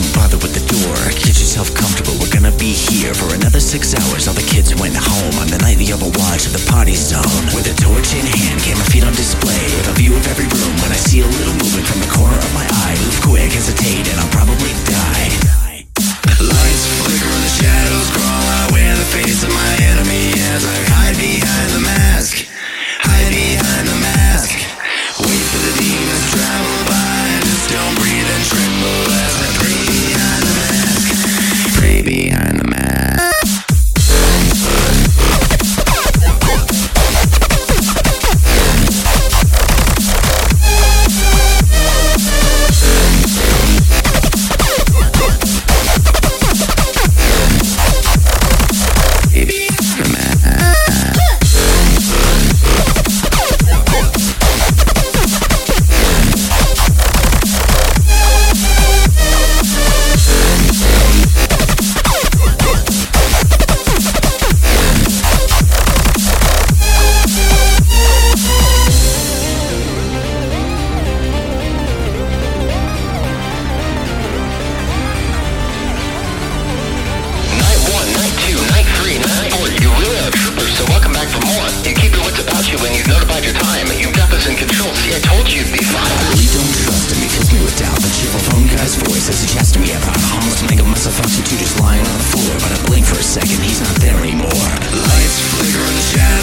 don't bother with the door. Get yourself comfortable, we're gonna be here for another six hours. All the kids went home on the nightly overwatch of the party zone. With a torch in hand, camera feed on display, with a view of every room. When I see a little movement from the corner of my eye, move quick, hesitate, and I'll probably as he chats to me about almost make a mess of two just lying on the floor. But I blink for a second, he's not there anymore. Lights flicker and the shadows